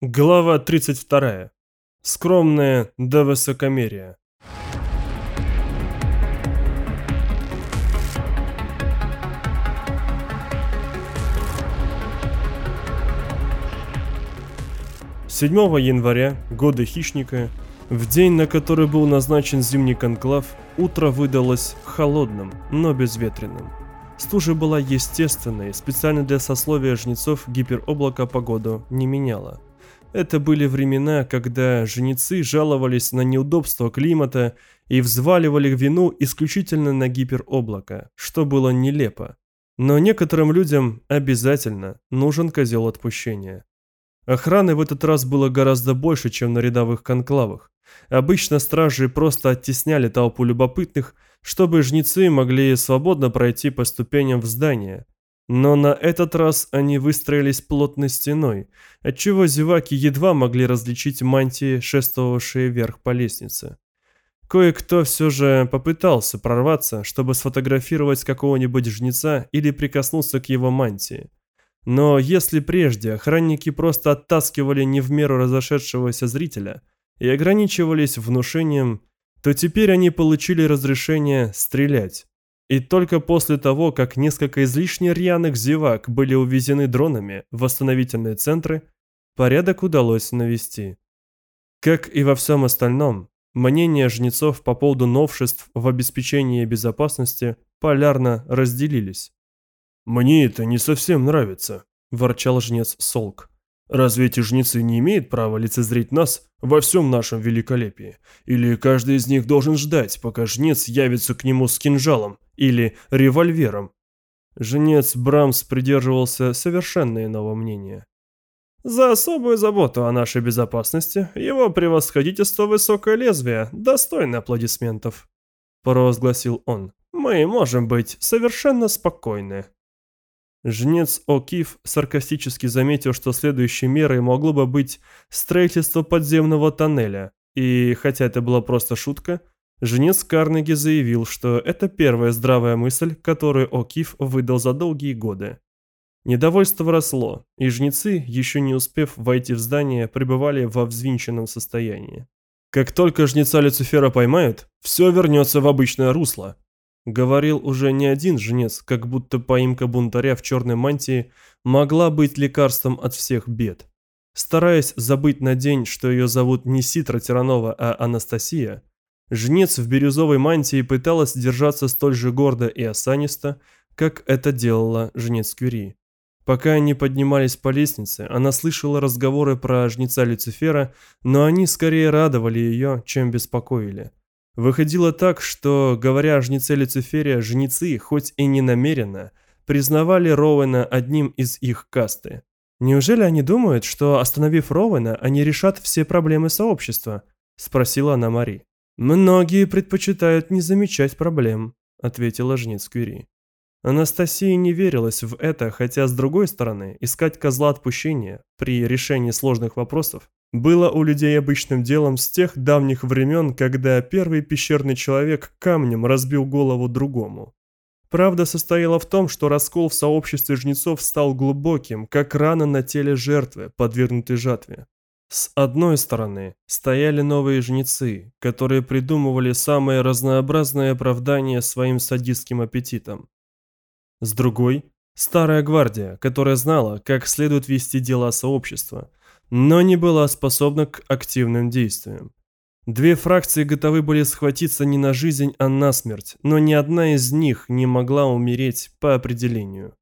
Глава 32. Скромное до высокомерия. Седьмого января, года хищника, в день, на который был назначен зимний конклав, утро выдалось холодным, но безветренным. Стужа была естественной, специально для сословия жнецов гипероблака погоду не меняла. Это были времена, когда жнецы жаловались на неудобство климата и взваливали вину исключительно на гипероблако, что было нелепо. Но некоторым людям обязательно нужен козел отпущения. Охраны в этот раз было гораздо больше, чем на рядовых конклавах. Обычно стражи просто оттесняли толпу любопытных, чтобы жнецы могли свободно пройти по ступеням в здание. Но на этот раз они выстроились плотной стеной, отчего зеваки едва могли различить мантии, шествовавшие вверх по лестнице. Кое-кто все же попытался прорваться, чтобы сфотографировать какого-нибудь жнеца или прикоснуться к его мантии. Но если прежде охранники просто оттаскивали не в меру разошедшегося зрителя и ограничивались внушением, то теперь они получили разрешение стрелять. И только после того, как несколько излишне рьяных зевак были увезены дронами в восстановительные центры, порядок удалось навести. Как и во всем остальном, мнения жнецов по поводу новшеств в обеспечении безопасности полярно разделились. «Мне это не совсем нравится», – ворчал жнец Солк. «Разве эти жнецы не имеют права лицезреть нас во всем нашем великолепии? Или каждый из них должен ждать, пока жнец явится к нему с кинжалом или револьвером?» Жнец Брамс придерживался совершенно иного мнения. «За особую заботу о нашей безопасности его превосходительство высокое лезвие достойно аплодисментов», – провозгласил он. «Мы можем быть совершенно спокойны». Жнец О'Кив саркастически заметил, что следующей мерой могло бы быть строительство подземного тоннеля, и, хотя это была просто шутка, жнец Карнеги заявил, что это первая здравая мысль, которую О'Кив выдал за долгие годы. Недовольство росло, и жнецы, еще не успев войти в здание, пребывали во взвинченном состоянии. Как только жнеца Люцифера поймают, все вернется в обычное русло, Говорил уже не один жнец, как будто поимка бунтаря в черной мантии могла быть лекарством от всех бед. Стараясь забыть на день, что ее зовут не Ситра Тиранова, а Анастасия, жнец в бирюзовой мантии пыталась держаться столь же гордо и осанисто, как это делала жнец Кюри. Пока они поднимались по лестнице, она слышала разговоры про жнеца Люцифера, но они скорее радовали ее, чем беспокоили. Выходило так, что, говоря о жнеце Люцифере, жнецы, хоть и не намеренно, признавали Роуэна одним из их касты. «Неужели они думают, что, остановив Роуэна, они решат все проблемы сообщества?» – спросила она Мари. «Многие предпочитают не замечать проблем», – ответила жнец Кюри. Анастасии не верилось в это, хотя, с другой стороны, искать козла отпущения при решении сложных вопросов было у людей обычным делом с тех давних времен, когда первый пещерный человек камнем разбил голову другому. Правда состояла в том, что раскол в сообществе жнецов стал глубоким, как рана на теле жертвы, подвергнутой жатве. С одной стороны, стояли новые жнецы, которые придумывали самые разнообразные оправдания своим садистским аппетитам. С другой – старая гвардия, которая знала, как следует вести дела сообщества – но не была способна к активным действиям. Две фракции готовы были схватиться не на жизнь, а на смерть, но ни одна из них не могла умереть по определению.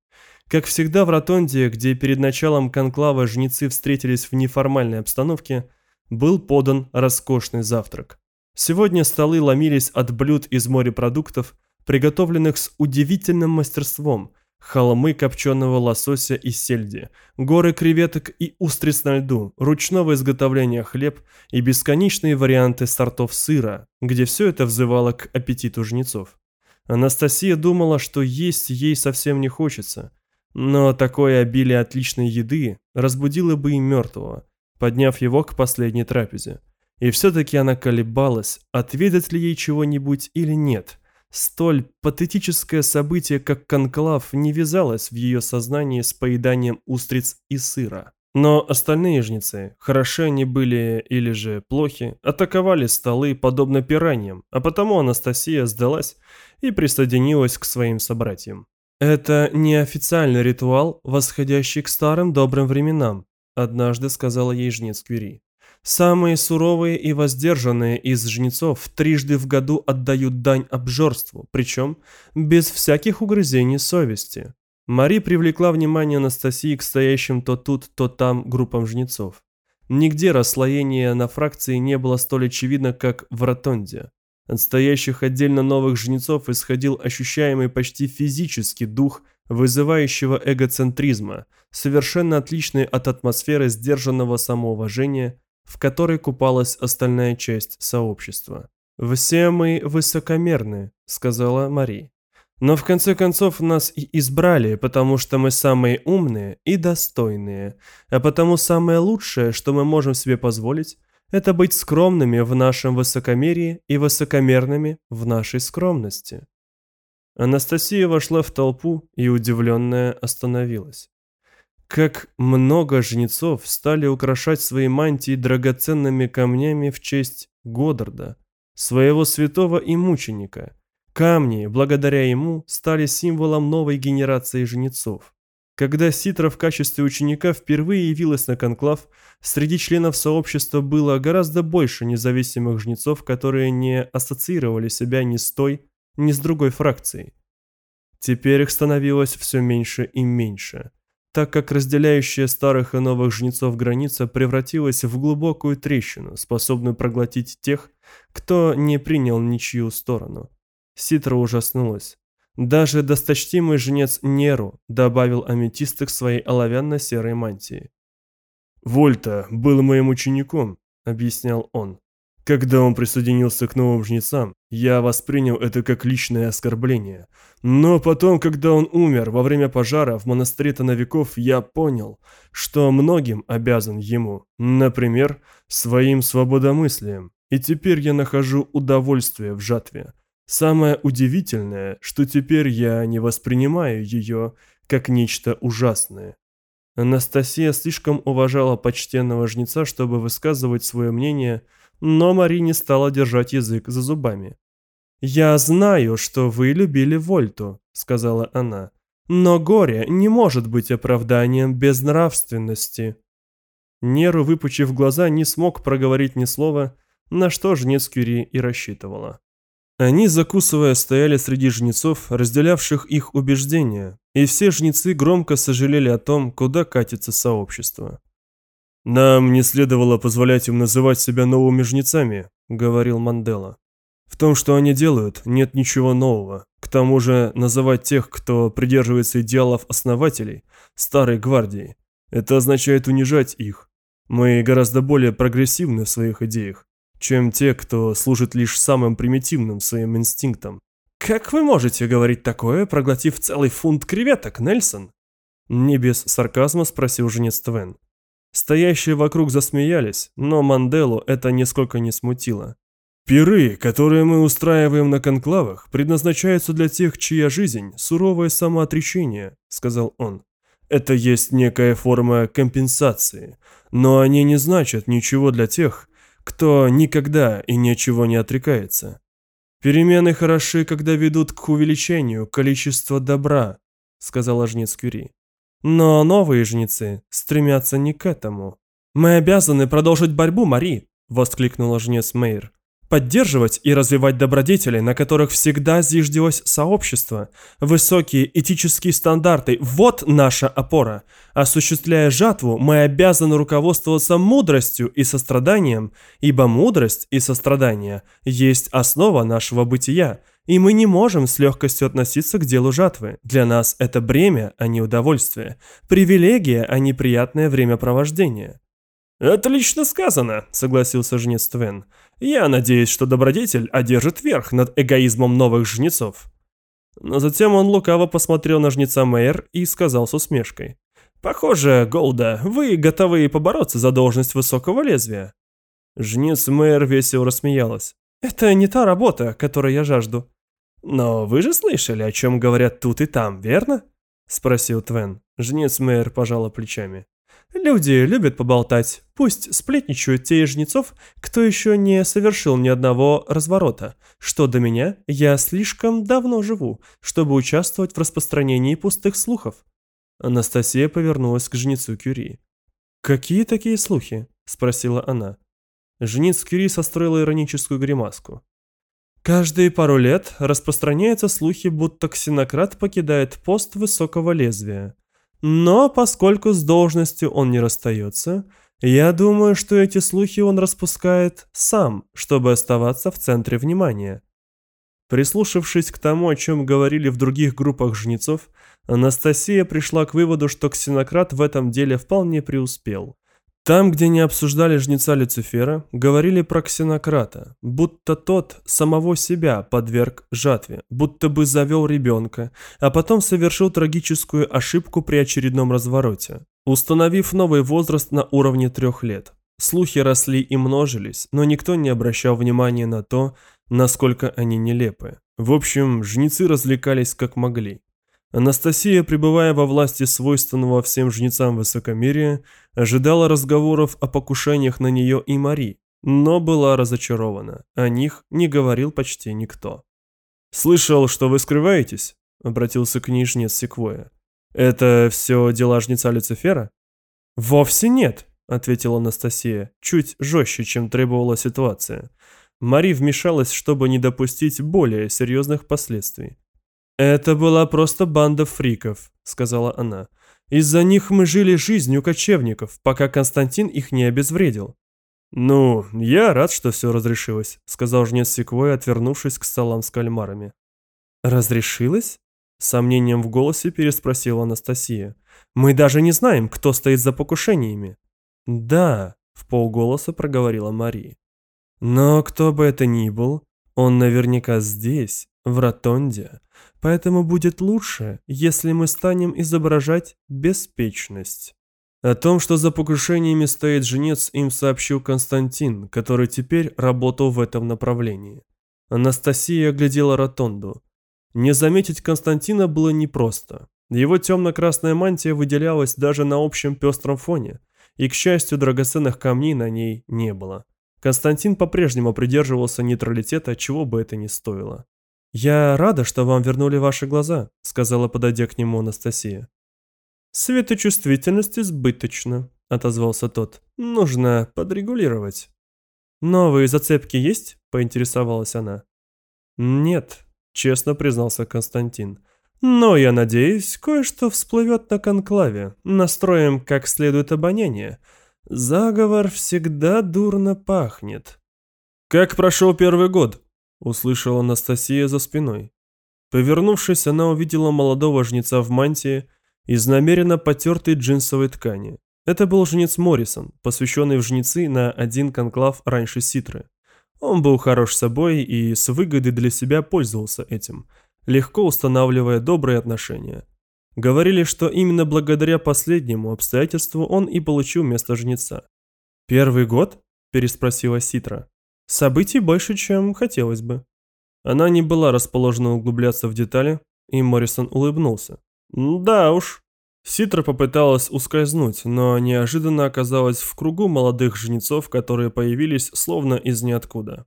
Как всегда в Ротонде, где перед началом конклава жнецы встретились в неформальной обстановке, был подан роскошный завтрак. Сегодня столы ломились от блюд из морепродуктов, приготовленных с удивительным мастерством – холмы копченого лосося и сельди, горы креветок и устриц на льду, ручного изготовления хлеб и бесконечные варианты сортов сыра, где все это взывало к аппетиту жнецов. Анастасия думала, что есть ей совсем не хочется, но такое обилие отличной еды разбудило бы и мертвого, подняв его к последней трапезе. И все-таки она колебалась, отведать ли ей чего-нибудь или нет – Столь патетическое событие, как конклав, не вязалось в ее сознании с поеданием устриц и сыра. Но остальные жнецы, хороши они были или же плохи, атаковали столы подобно пираньям, а потому Анастасия сдалась и присоединилась к своим собратьям. «Это неофициальный ритуал, восходящий к старым добрым временам», однажды сказала ей жнец Квири. Самые суровые и воздержанные из жнецов трижды в году отдают дань обжорству, причем без всяких угрызений совести. Мари привлекла внимание Анастасии к стоящим то тут, то там группам жнецов. Нигде расслоение на фракции не было столь очевидно, как в ротонде. От стоящих отдельно новых жнецов исходил ощущаемый почти физический дух вызывающего эгоцентризма, совершенно отличный от атмосферы сдержанного самоуважения, в которой купалась остальная часть сообщества. «Все мы высокомерны», — сказала Мари. Но в конце концов нас и избрали, потому что мы самые умные и достойные, а потому самое лучшее, что мы можем себе позволить, это быть скромными в нашем высокомерии и высокомерными в нашей скромности. Анастасия вошла в толпу и, удивленная, остановилась. Как много жнецов стали украшать свои мантии драгоценными камнями в честь Годдарда, своего святого и мученика – Камни, благодаря ему, стали символом новой генерации жнецов. Когда Ситра в качестве ученика впервые явилась на конклав, среди членов сообщества было гораздо больше независимых жнецов, которые не ассоциировали себя ни с той, ни с другой фракцией. Теперь их становилось все меньше и меньше, так как разделяющая старых и новых жнецов граница превратилась в глубокую трещину, способную проглотить тех, кто не принял ничью сторону. Ситра ужаснулась. Даже досточтимый жнец Неру добавил аметисты к своей оловянно-серой мантии. «Вольта был моим учеником», — объяснял он. «Когда он присоединился к новым жнецам, я воспринял это как личное оскорбление. Но потом, когда он умер во время пожара в монастыре Тоновиков, я понял, что многим обязан ему, например, своим свободомыслием. И теперь я нахожу удовольствие в жатве, Самое удивительное, что теперь я не воспринимаю ее как нечто ужасное. Анастасия слишком уважала почтенного жнеца, чтобы высказывать свое мнение, но Мари не стала держать язык за зубами. «Я знаю, что вы любили Вольту», — сказала она, — «но горе не может быть оправданием безнравственности». Неру, выпучив глаза, не смог проговорить ни слова, на что жнец Кюри и рассчитывала. Они, закусывая, стояли среди жнецов, разделявших их убеждения, и все жнецы громко сожалели о том, куда катится сообщество. «Нам не следовало позволять им называть себя новыми жнецами», — говорил Мандела. «В том, что они делают, нет ничего нового. К тому же называть тех, кто придерживается идеалов основателей, старой гвардии, это означает унижать их. Мы гораздо более прогрессивны в своих идеях чем те, кто служит лишь самым примитивным своим инстинктам. «Как вы можете говорить такое, проглотив целый фунт креветок, Нельсон?» Не без сарказма спросил женец Твен. Стоящие вокруг засмеялись, но Манделу это нисколько не смутило. «Пиры, которые мы устраиваем на конклавах, предназначаются для тех, чья жизнь – суровое самоотречение», – сказал он. «Это есть некая форма компенсации, но они не значат ничего для тех, кто никогда и ничего не отрекается. Перемены хороши, когда ведут к увеличению количества добра, сказала жнец Кюри. Но новые жнецы стремятся не к этому. Мы обязаны продолжить борьбу, Мари, воскликнула жнец Мейер поддерживать и развивать добродетели, на которых всегда зиждилось сообщество. Высокие этические стандарты – вот наша опора. Осуществляя жатву, мы обязаны руководствоваться мудростью и состраданием, ибо мудрость и сострадание есть основа нашего бытия, и мы не можем с легкостью относиться к делу жатвы. Для нас это бремя, а не удовольствие, привилегия, а не приятное времяпровождение. «Отлично сказано», — согласился жнец Твен. «Я надеюсь, что добродетель одержит верх над эгоизмом новых жнецов». Но затем он лукаво посмотрел на жнеца Мэйр и сказал с усмешкой. «Похоже, Голда, вы готовы побороться за должность высокого лезвия». Жнец Мэйр весело рассмеялась. «Это не та работа, которой я жажду». «Но вы же слышали, о чем говорят тут и там, верно?» Спросил Твен. Жнец Мэйр пожала плечами. Люди любят поболтать, пусть сплетничают те из жнецов, кто еще не совершил ни одного разворота. Что до меня, я слишком давно живу, чтобы участвовать в распространении пустых слухов». Анастасия повернулась к жнецу Кюри. «Какие такие слухи?» – спросила она. Жнец Кюри состроила ироническую гримаску. Каждые пару лет распространяются слухи, будто ксенократ покидает пост высокого лезвия. Но поскольку с должностью он не расстается, я думаю, что эти слухи он распускает сам, чтобы оставаться в центре внимания. Прислушавшись к тому, о чем говорили в других группах жнецов, Анастасия пришла к выводу, что ксенократ в этом деле вполне преуспел. Там, где не обсуждали жнеца Люцифера, говорили про ксенократа, будто тот самого себя подверг жатве, будто бы завел ребенка, а потом совершил трагическую ошибку при очередном развороте, установив новый возраст на уровне трех лет. Слухи росли и множились, но никто не обращал внимания на то, насколько они нелепы. В общем, жнецы развлекались как могли. Анастасия, пребывая во власти свойственного всем жнецам высокомерия, ожидала разговоров о покушениях на нее и Мари, но была разочарована. О них не говорил почти никто. «Слышал, что вы скрываетесь?» – обратился к ней жнец Секвоя. «Это все дела жнеца Люцифера?» «Вовсе нет», – ответила Анастасия, чуть жестче, чем требовала ситуация. Мари вмешалась, чтобы не допустить более серьезных последствий. «Это была просто банда фриков», — сказала она. «Из-за них мы жили жизнью кочевников, пока Константин их не обезвредил». «Ну, я рад, что все разрешилось», — сказал жнец Секвой, отвернувшись к столам с кальмарами. «Разрешилось?» — сомнением в голосе переспросила Анастасия. «Мы даже не знаем, кто стоит за покушениями». «Да», — в полголоса проговорила Мария. «Но кто бы это ни был, он наверняка здесь, в Ротонде, поэтому будет лучше, если мы станем изображать беспечность. О том, что за покушениями стоит женец, им сообщил Константин, который теперь работал в этом направлении. Анастасия оглядела Ротонду. Не заметить Константина было непросто. Его темно-красная мантия выделялась даже на общем пестром фоне, и, к счастью, драгоценных камней на ней не было. Константин по-прежнему придерживался нейтралитета, чего бы это ни стоило. «Я рада, что вам вернули ваши глаза», — сказала, подойдя к нему Анастасия. «Светочувствительность избыточна», — отозвался тот. «Нужно подрегулировать». «Новые зацепки есть?» — поинтересовалась она. «Нет», — честно признался Константин. «Но я надеюсь, кое-что всплывет на конклаве. Настроим как следует обоняние. Заговор всегда дурно пахнет». «Как прошел первый год?» Услышала Анастасия за спиной. Повернувшись, она увидела молодого жнеца в мантии из намеренно потертой джинсовой ткани. Это был жнец Моррисон, посвященный в жнецы на один конклав раньше Ситры. Он был хорош собой и с выгодой для себя пользовался этим, легко устанавливая добрые отношения. Говорили, что именно благодаря последнему обстоятельству он и получил место жнеца. «Первый год?» – переспросила Ситра. Событий больше, чем хотелось бы. Она не была расположена углубляться в детали, и Моррисон улыбнулся. «Да уж». Ситра попыталась ускользнуть, но неожиданно оказалась в кругу молодых жнецов, которые появились словно из ниоткуда.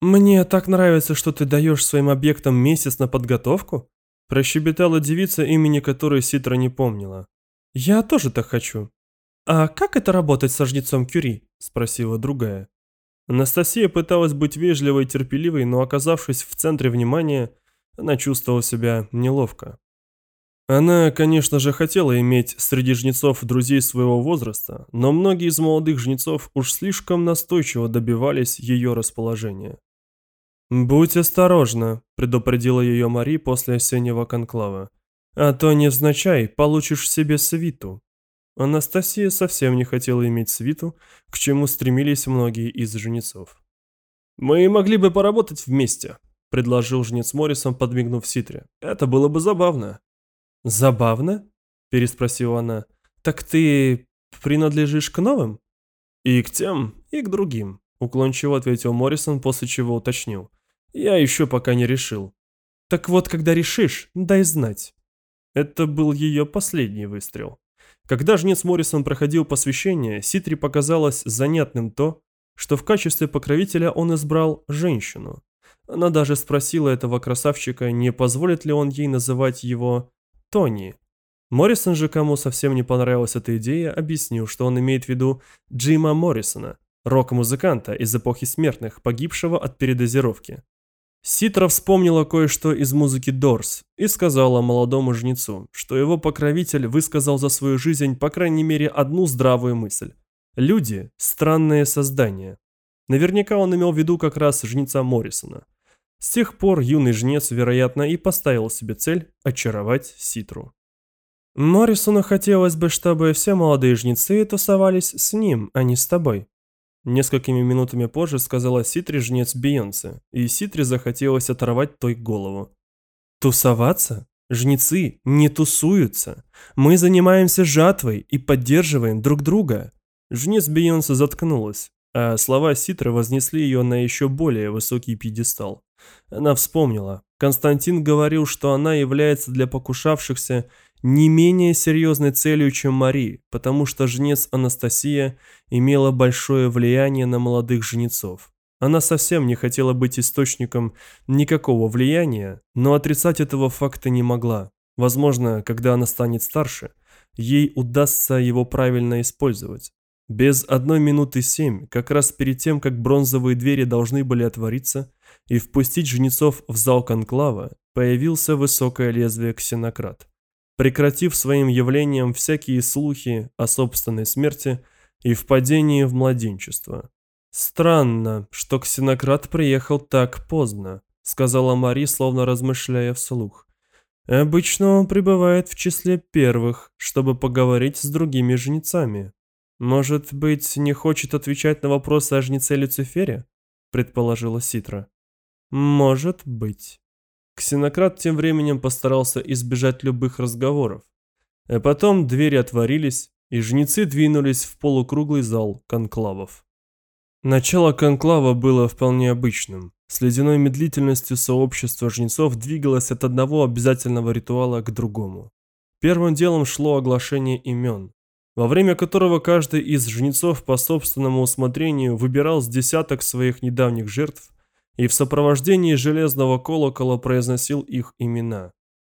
«Мне так нравится, что ты даешь своим объектам месяц на подготовку», прощебетала девица, имени которой Ситра не помнила. «Я тоже так хочу». «А как это работать со жнецом Кюри?» спросила другая. Анастасия пыталась быть вежливой и терпеливой, но оказавшись в центре внимания, она чувствовала себя неловко. Она, конечно же, хотела иметь среди жнецов друзей своего возраста, но многие из молодых жнецов уж слишком настойчиво добивались ее расположения. «Будь осторожна», – предупредила ее Мари после осеннего конклава. «А то невзначай получишь себе свиту». Анастасия совсем не хотела иметь свиту, к чему стремились многие из жнецов. «Мы могли бы поработать вместе», – предложил жнец Моррисон, подмигнув Ситре. «Это было бы забавно». «Забавно?» – переспросила она. «Так ты принадлежишь к новым?» «И к тем, и к другим», – уклончиво ответил Моррисон, после чего уточнил. «Я еще пока не решил». «Так вот, когда решишь, дай знать». Это был ее последний выстрел. Когда жнец Моррисон проходил посвящение, Ситри показалось занятным то, что в качестве покровителя он избрал женщину. Она даже спросила этого красавчика, не позволит ли он ей называть его Тони. Моррисон же, кому совсем не понравилась эта идея, объяснил, что он имеет в виду Джима Моррисона, рок-музыканта из эпохи смертных, погибшего от передозировки. Ситра вспомнила кое-что из музыки Дорс и сказала молодому жнецу, что его покровитель высказал за свою жизнь по крайней мере одну здравую мысль. Люди – странные создания. Наверняка он имел в виду как раз жнеца Моррисона. С тех пор юный жнец, вероятно, и поставил себе цель очаровать Ситру. Моррисону хотелось бы, чтобы все молодые жнецы тусовались с ним, а не с тобой. Несколькими минутами позже сказала Ситри жнец Бейонсе, и Ситри захотелось оторвать той голову. Тусоваться? Жнецы не тусуются. Мы занимаемся жатвой и поддерживаем друг друга. Жнец Бейонсе заткнулась, а слова Ситры вознесли ее на еще более высокий пьедестал. Она вспомнила. Константин говорил, что она является для покушавшихся не менее серьезной целью, чем Мари, потому что жнец Анастасия имела большое влияние на молодых жнецов. Она совсем не хотела быть источником никакого влияния, но отрицать этого факта не могла. Возможно, когда она станет старше, ей удастся его правильно использовать. Без одной минуты семь, как раз перед тем, как бронзовые двери должны были отвориться и впустить жнецов в зал конклава, появился высокое лезвие ксенократ прекратив своим явлением всякие слухи о собственной смерти и впадении в младенчество. «Странно, что ксенократ приехал так поздно», — сказала Мари, словно размышляя вслух. «Обычно он пребывает в числе первых, чтобы поговорить с другими жнецами. Может быть, не хочет отвечать на вопросы о жнеце Люцифере?» — предположила Ситра. «Может быть». Ксенократ тем временем постарался избежать любых разговоров. А потом двери отворились, и жнецы двинулись в полукруглый зал конклавов. Начало конклава было вполне обычным. С ледяной медлительностью сообщество жнецов двигалось от одного обязательного ритуала к другому. Первым делом шло оглашение имен, во время которого каждый из жнецов по собственному усмотрению выбирал с десяток своих недавних жертв и в сопровождении железного колокола произносил их имена.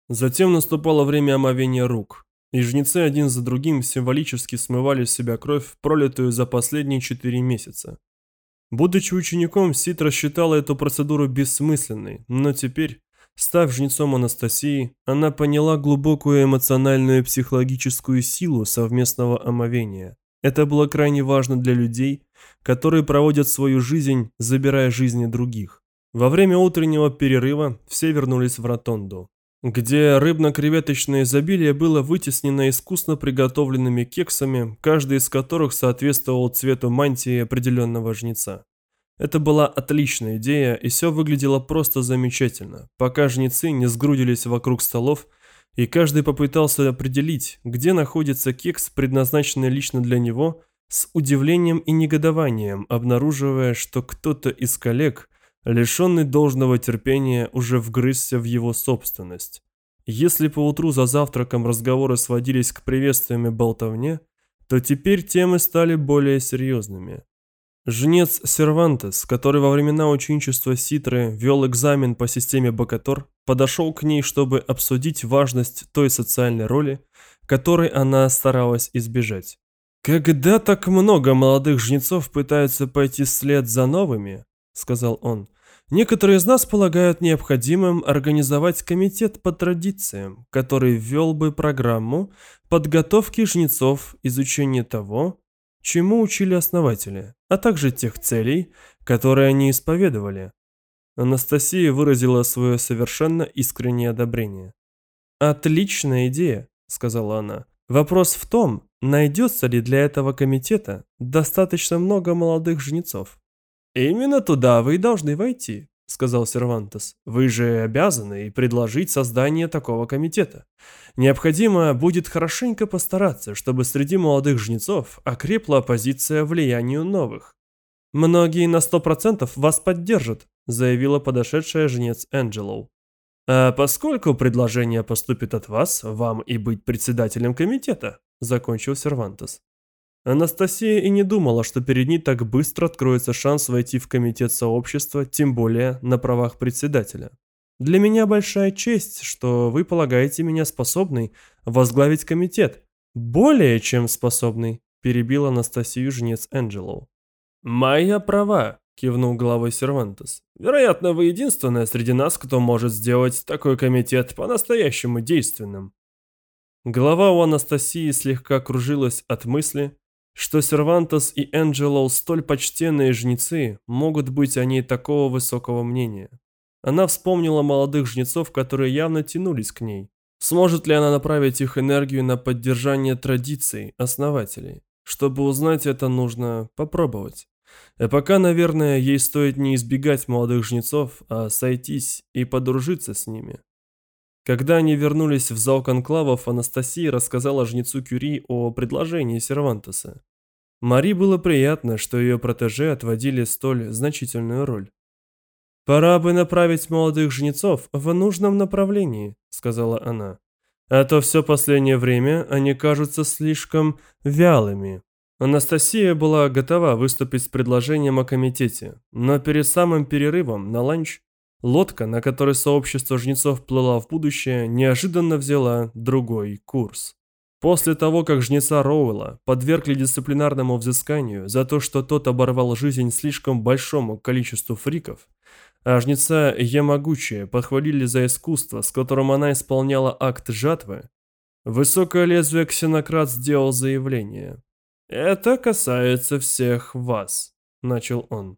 Затем наступало время омовения рук, и жнецы один за другим символически смывали с себя кровь, пролитую за последние четыре месяца. Будучи учеником, Сит рассчитала эту процедуру бессмысленной, но теперь, став жнецом Анастасии, она поняла глубокую эмоциональную и психологическую силу совместного омовения. Это было крайне важно для людей, которые проводят свою жизнь, забирая жизни других. Во время утреннего перерыва все вернулись в ротонду, где рыбно-креветочное изобилие было вытеснено искусно приготовленными кексами, каждый из которых соответствовал цвету мантии определенного жнеца. Это была отличная идея, и все выглядело просто замечательно, пока жнецы не сгрудились вокруг столов и каждый попытался определить, где находится кекс, предназначенный лично для него, с удивлением и негодованием, обнаруживая, что кто-то из коллег, лишенный должного терпения, уже вгрызся в его собственность. Если поутру за завтраком разговоры сводились к приветствиям и болтовне, то теперь темы стали более серьезными. Жнец Сервантес, который во времена ученичества Ситры вел экзамен по системе Бакатор, подошел к ней, чтобы обсудить важность той социальной роли, которой она старалась избежать. «Когда так много молодых жнецов пытаются пойти вслед за новыми», — сказал он, — «некоторые из нас полагают необходимым организовать комитет по традициям, который ввел бы программу подготовки жнецов, изучения того, чему учили основатели, а также тех целей, которые они исповедовали. Анастасия выразила свое совершенно искреннее одобрение. «Отличная идея», — сказала она. «Вопрос в том, найдется ли для этого комитета достаточно много молодых жнецов». «Именно туда вы и должны войти», — сказал Сервантес. «Вы же обязаны предложить создание такого комитета. Необходимо будет хорошенько постараться, чтобы среди молодых жнецов окрепла позиция влиянию новых. Многие на сто процентов вас поддержат», — заявила подошедшая жнец Энджелоу. «А поскольку предложение поступит от вас, вам и быть председателем комитета», закончил Сервантес. Анастасия и не думала, что перед ней так быстро откроется шанс войти в комитет сообщества, тем более на правах председателя. Для меня большая честь, что вы полагаете меня способной возглавить комитет. Более чем способный, перебил Анастасию жнец Энджелоу. «Моя права», – кивнул головой Сервантес. «Вероятно, вы единственная среди нас, кто может сделать такой комитет по-настоящему действенным». Голова у Анастасии слегка кружилась от мысли, что Сервантес и Энджелоу столь почтенные жнецы могут быть о ней такого высокого мнения. Она вспомнила молодых жнецов, которые явно тянулись к ней. Сможет ли она направить их энергию на поддержание традиций основателей? Чтобы узнать это, нужно попробовать. А пока, наверное, ей стоит не избегать молодых жнецов, а сойтись и подружиться с ними. Когда они вернулись в зал конклавов, Анастасия рассказала жнецу Кюри о предложении Сервантеса. Мари было приятно, что ее протеже отводили столь значительную роль. «Пора бы направить молодых жнецов в нужном направлении», — сказала она. «А то все последнее время они кажутся слишком вялыми». Анастасия была готова выступить с предложением о комитете, но перед самым перерывом на ланч лодка, на которой сообщество жнецов плыла в будущее, неожиданно взяла другой курс. После того, как жнеца Роуэлла подвергли дисциплинарному взысканию за то, что тот оборвал жизнь слишком большому количеству фриков, а жнеца Ямагучи подхвалили за искусство, с которым она исполняла акт жатвы, высокое лезвие ксенократ сделал заявление. «Это касается всех вас», — начал он.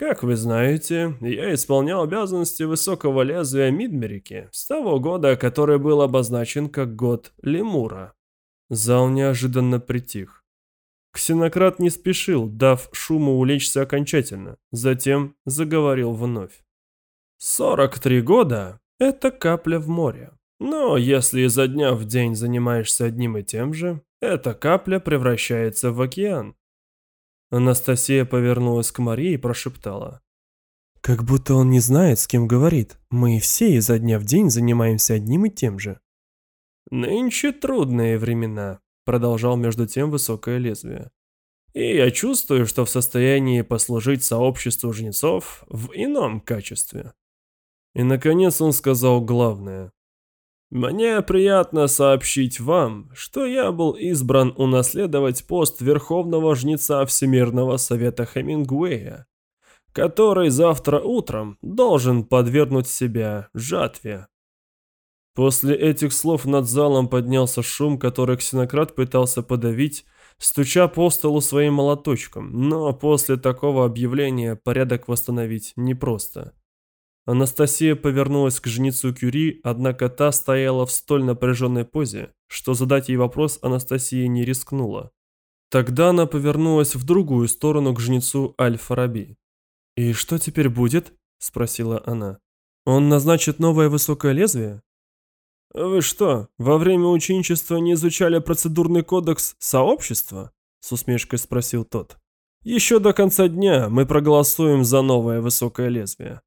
Как вы знаете, я исполнял обязанности высокого лезвия Мидмерики с того года, который был обозначен как год Лемура. Зал неожиданно притих. Ксенократ не спешил, дав шуму улечься окончательно, затем заговорил вновь. «Сорок три года – это капля в море. Но если изо дня в день занимаешься одним и тем же, эта капля превращается в океан. Анастасия повернулась к Марии и прошептала. «Как будто он не знает, с кем говорит. Мы все изо дня в день занимаемся одним и тем же». «Нынче трудные времена», — продолжал между тем высокое лезвие. «И я чувствую, что в состоянии послужить сообществу жнецов в ином качестве». И, наконец, он сказал главное. Мне приятно сообщить вам, что я был избран унаследовать пост Верховного Жнеца Всемирного Совета Хемингуэя, который завтра утром должен подвергнуть себя жатве. После этих слов над залом поднялся шум, который ксенократ пытался подавить, стуча по столу своим молоточком, но после такого объявления порядок восстановить непросто. Анастасия повернулась к жнецу Кюри, однако та стояла в столь напряженной позе, что задать ей вопрос Анастасия не рискнула. Тогда она повернулась в другую сторону к жнецу Аль-Фараби. «И что теперь будет?» – спросила она. «Он назначит новое высокое лезвие?» «Вы что, во время ученичества не изучали процедурный кодекс сообщества?» – с усмешкой спросил тот. «Еще до конца дня мы проголосуем за новое высокое лезвие».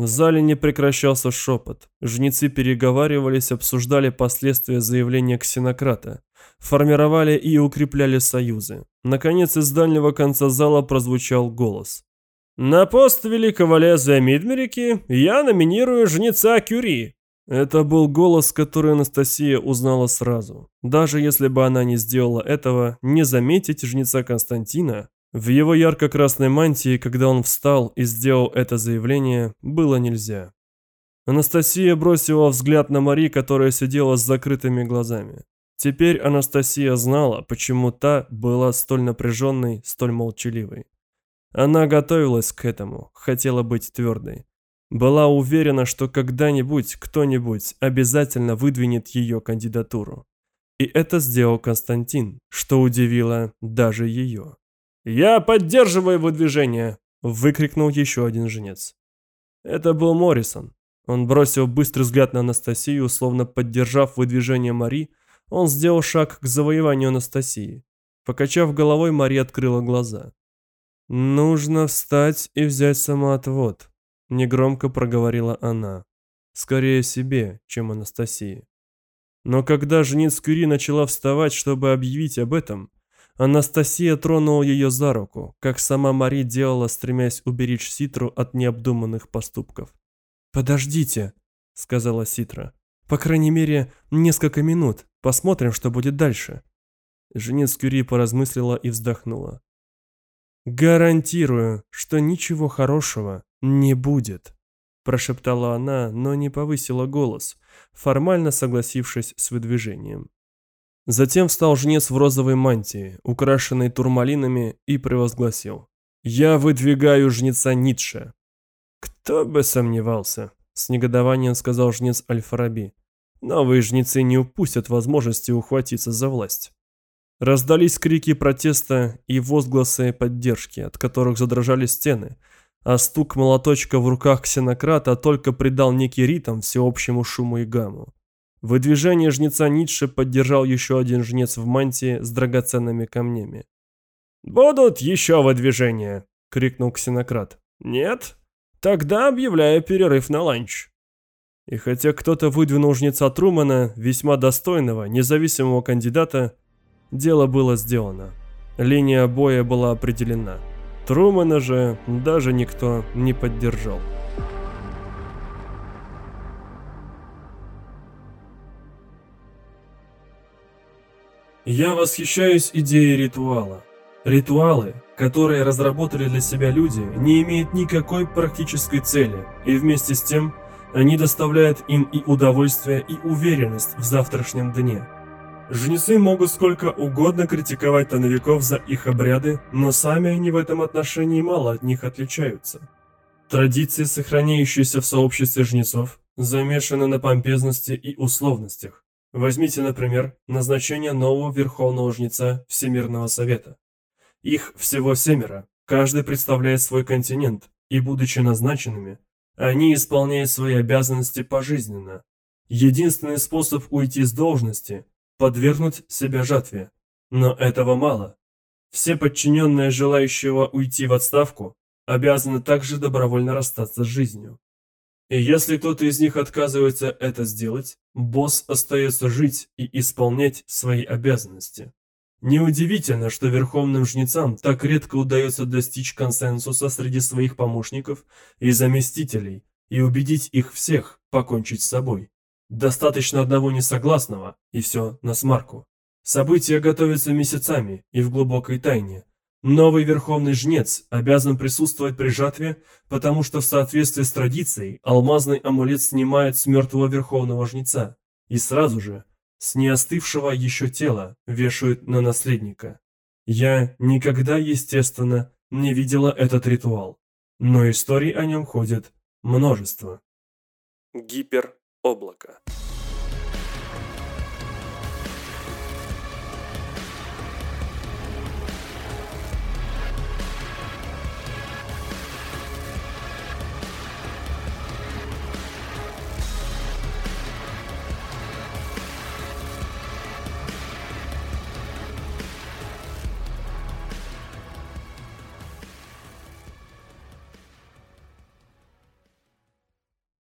В зале не прекращался шепот. Жнецы переговаривались, обсуждали последствия заявления ксенократа. Формировали и укрепляли союзы. Наконец, из дальнего конца зала прозвучал голос. «На пост великого лезвия Мидмерики я номинирую жнеца Кюри». Это был голос, который Анастасия узнала сразу. Даже если бы она не сделала этого, не заметить жнеца Константина в его ярко-красной мантии, когда он встал и сделал это заявление, было нельзя. Анастасия бросила взгляд на Мари, которая сидела с закрытыми глазами. Теперь Анастасия знала, почему та была столь напряженной, столь молчаливой. Она готовилась к этому, хотела быть твердой. Была уверена, что когда-нибудь кто-нибудь обязательно выдвинет ее кандидатуру. И это сделал Константин, что удивило даже ее. «Я поддерживаю выдвижение!» – выкрикнул еще один женец. Это был Моррисон. Он бросил быстрый взгляд на Анастасию, словно поддержав выдвижение Мари, он сделал шаг к завоеванию Анастасии. Покачав головой, Мари открыла глаза. «Нужно встать и взять самоотвод», – негромко проговорила она. Скорее себе, чем Анастасии. Но когда жнец Кюри начала вставать, чтобы объявить об этом, Анастасия тронула ее за руку, как сама Мари делала, стремясь уберечь Ситру от необдуманных поступков. «Подождите», — сказала Ситра. «По крайней мере, несколько минут. Посмотрим, что будет дальше». Женец Кюри поразмыслила и вздохнула. «Гарантирую, что ничего хорошего не будет», – прошептала она, но не повысила голос, формально согласившись с выдвижением. Затем встал жнец в розовой мантии, украшенной турмалинами, и провозгласил. «Я выдвигаю жнеца Ницше». «Кто бы сомневался», – с негодованием сказал жнец Альфараби. «Новые жнецы не упустят возможности ухватиться за власть». Раздались крики протеста и возгласы поддержки, от которых задрожали стены, а стук молоточка в руках ксенократа только придал некий ритм всеобщему шуму и гамму. Выдвижение жнеца Ницше поддержал еще один жнец в мантии с драгоценными камнями. «Будут еще выдвижения!» — крикнул ксенократ. «Нет? Тогда объявляю перерыв на ланч». И хотя кто-то выдвинул жнеца Трумана, весьма достойного, независимого кандидата, Дело было сделано. Линия боя была определена. Трумана же даже никто не поддержал. Я восхищаюсь идеей ритуала. Ритуалы, которые разработали для себя люди, не имеют никакой практической цели, и вместе с тем они доставляют им и удовольствие, и уверенность в завтрашнем дне. Жнецы могут сколько угодно критиковать тоновиков за их обряды, но сами они в этом отношении мало от них отличаются. Традиции, сохраняющиеся в сообществе жнецов, замешаны на помпезности и условностях. Возьмите, например, назначение нового Верховного Жнеца Всемирного Совета. Их всего семеро, каждый представляет свой континент, и будучи назначенными, они исполняют свои обязанности пожизненно. Единственный способ уйти с должности подвергнуть себя жатве. Но этого мало. Все подчиненные желающего уйти в отставку обязаны также добровольно расстаться с жизнью. И если кто-то из них отказывается это сделать, босс остается жить и исполнять свои обязанности. Неудивительно, что верховным жнецам так редко удается достичь консенсуса среди своих помощников и заместителей и убедить их всех покончить с собой. Достаточно одного несогласного, и все на смарку. События готовятся месяцами и в глубокой тайне. Новый верховный жнец обязан присутствовать при жатве, потому что в соответствии с традицией алмазный амулет снимает с мертвого верховного жнеца и сразу же с неостывшего еще тела вешают на наследника. Я никогда, естественно, не видела этот ритуал, но историй о нем ходит множество. Гипер облако.